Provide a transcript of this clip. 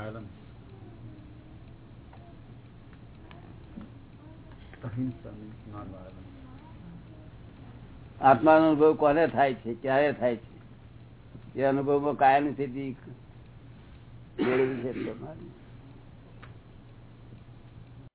Ireland. Ahimsa means આત્માનો અનુભવ કોને થાય છે? ક્યારે થાય છે? એ અનુભવમાં કાયમ સ્થિતિ છે તમારી.